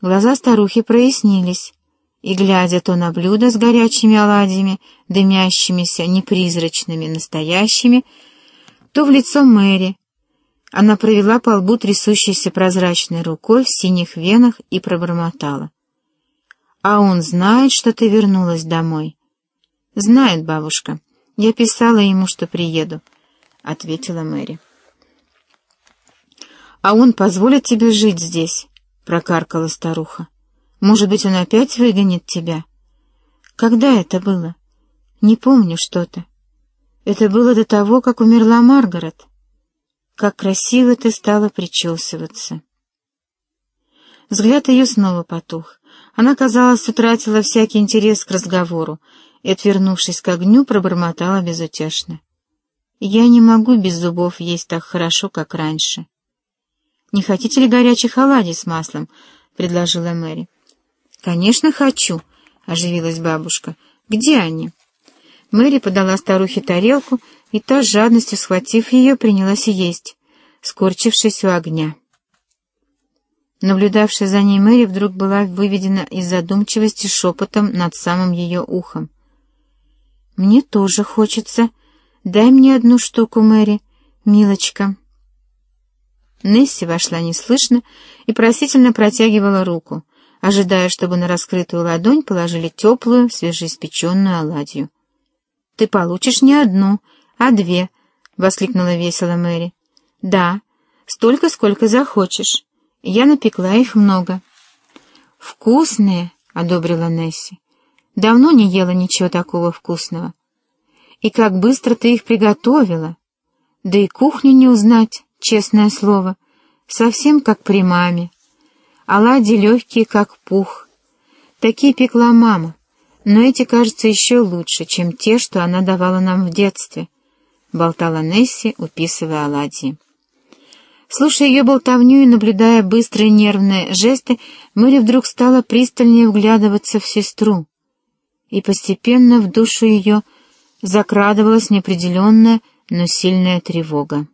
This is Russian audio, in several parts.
Глаза старухи прояснились, и, глядя то на блюдо с горячими оладьями, дымящимися, непризрачными, настоящими, то в лицо Мэри, она провела по лбу трясущейся прозрачной рукой в синих венах и пробормотала. «А он знает, что ты вернулась домой?» «Знает, бабушка. Я писала ему, что приеду», — ответила Мэри. «А он позволит тебе жить здесь?» — прокаркала старуха. «Может быть, он опять выгонит тебя?» «Когда это было?» «Не помню что-то. Это было до того, как умерла Маргарет. Как красиво ты стала причесываться!» Взгляд ее снова потух. Она, казалось, утратила всякий интерес к разговору и, отвернувшись к огню, пробормотала безутешно. «Я не могу без зубов есть так хорошо, как раньше». «Не хотите ли горячих оладий с маслом?» — предложила Мэри. «Конечно, хочу», — оживилась бабушка. «Где они?» Мэри подала старухе тарелку, и та, с жадностью схватив ее, принялась есть, скорчившись у огня. Наблюдавшая за ней Мэри вдруг была выведена из задумчивости шепотом над самым ее ухом. «Мне тоже хочется. Дай мне одну штуку, Мэри, милочка». Несси вошла неслышно и просительно протягивала руку, ожидая, чтобы на раскрытую ладонь положили теплую, свежеиспеченную оладью. «Ты получишь не одну, а две», — воскликнула весело Мэри. «Да, столько, сколько захочешь. Я напекла их много». «Вкусные», — одобрила Несси. «Давно не ела ничего такого вкусного. И как быстро ты их приготовила. Да и кухню не узнать» честное слово, совсем как при маме. Оладьи легкие, как пух. Такие пекла мама, но эти, кажется, еще лучше, чем те, что она давала нам в детстве, — болтала Несси, уписывая оладьи. Слушая ее болтовню и наблюдая быстрые нервные жесты, Мэри вдруг стала пристальнее вглядываться в сестру, и постепенно в душу ее закрадывалась неопределенная, но сильная тревога.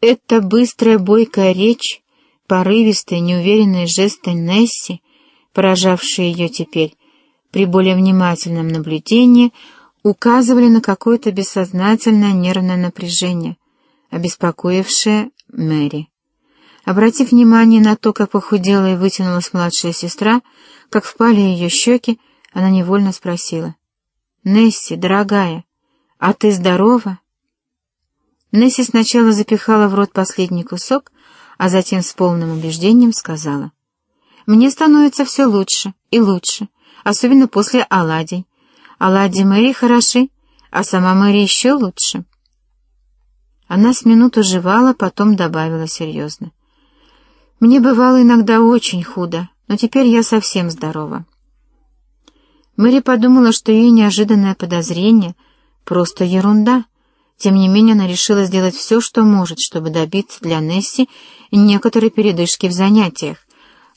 Эта быстрая бойкая речь, порывистые неуверенные жесты Несси, поражавшие ее теперь, при более внимательном наблюдении, указывали на какое-то бессознательное нервное напряжение, обеспокоившее Мэри. Обратив внимание на то, как похудела и вытянулась младшая сестра, как впали ее щеки, она невольно спросила. «Несси, дорогая, а ты здорова?» Несси сначала запихала в рот последний кусок, а затем с полным убеждением сказала. «Мне становится все лучше и лучше, особенно после оладий. Оладьи Мэри хороши, а сама Мэри еще лучше». Она с минуту жевала, потом добавила серьезно. «Мне бывало иногда очень худо, но теперь я совсем здорова». Мэри подумала, что ее неожиданное подозрение — просто ерунда — тем не менее, она решила сделать все, что может, чтобы добиться для Несси некоторой передышки в занятиях,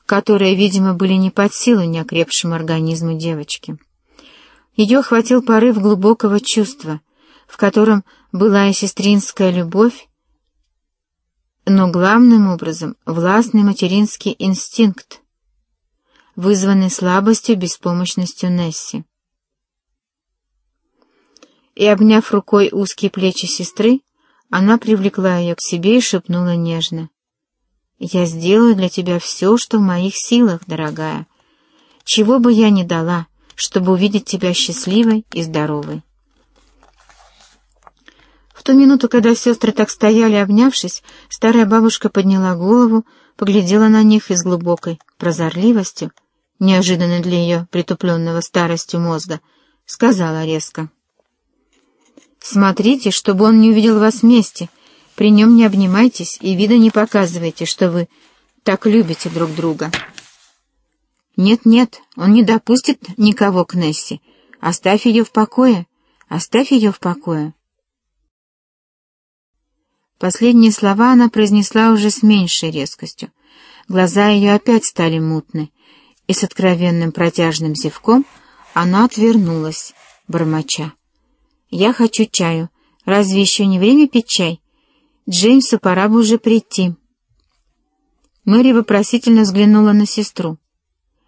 которые, видимо, были не под силу неокрепшему организму девочки. Ее охватил порыв глубокого чувства, в котором была и сестринская любовь, но главным образом властный материнский инстинкт, вызванный слабостью и беспомощностью Несси и, обняв рукой узкие плечи сестры, она привлекла ее к себе и шепнула нежно. «Я сделаю для тебя все, что в моих силах, дорогая. Чего бы я ни дала, чтобы увидеть тебя счастливой и здоровой». В ту минуту, когда сестры так стояли, обнявшись, старая бабушка подняла голову, поглядела на них и с глубокой прозорливостью, неожиданно для ее притупленного старостью мозга, сказала резко — Смотрите, чтобы он не увидел вас вместе. При нем не обнимайтесь и вида не показывайте, что вы так любите друг друга. Нет-нет, он не допустит никого к Несси. Оставь ее в покое, оставь ее в покое. Последние слова она произнесла уже с меньшей резкостью. Глаза ее опять стали мутны, и с откровенным протяжным зевком она отвернулась, бормоча. «Я хочу чаю. Разве еще не время пить чай? Джеймсу пора бы уже прийти». Мэри вопросительно взглянула на сестру.